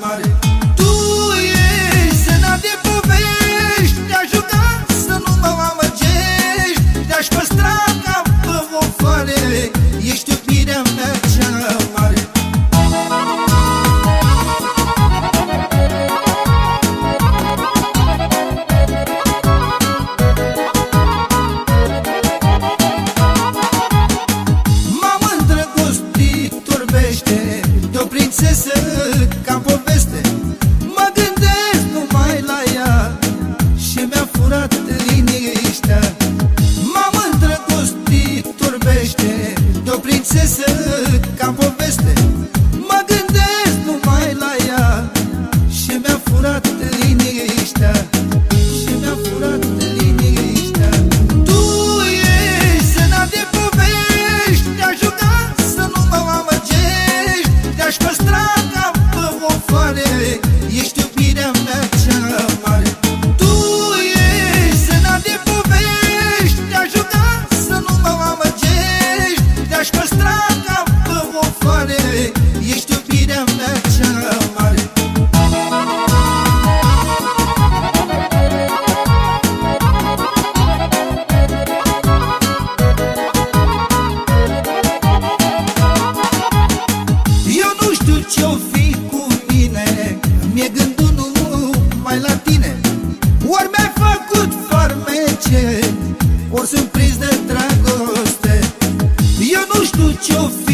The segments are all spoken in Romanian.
mare. Tu ești sena de povești Te-aș juca să nu mă amăgești. Te-aș păstra ca pe o floare Ești iubirea mea cea mare. M-am îndrăgostit, turbește De o prințesă curat liniștea. Ori sunt prins de dragoste. Eu nu știu ce-o fi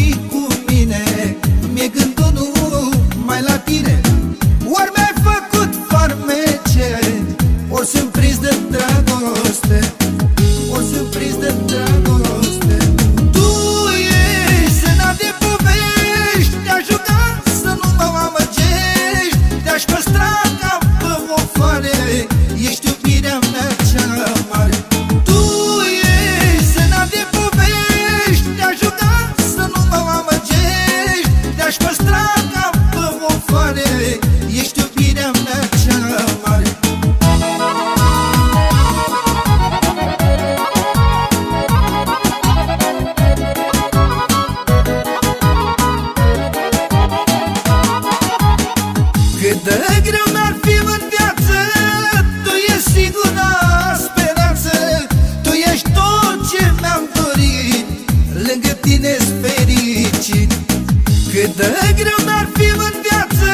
Se dă greu, dar fim în viață.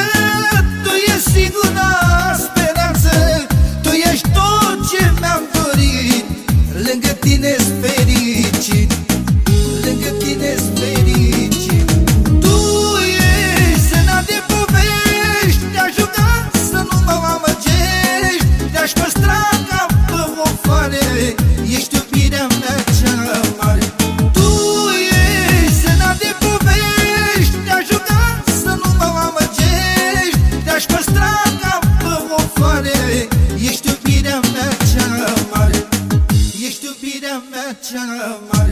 Tu ești sigura speranță. Tu ești tot ce mi-am dorit Lângă tine-s fericit. Saçlarım var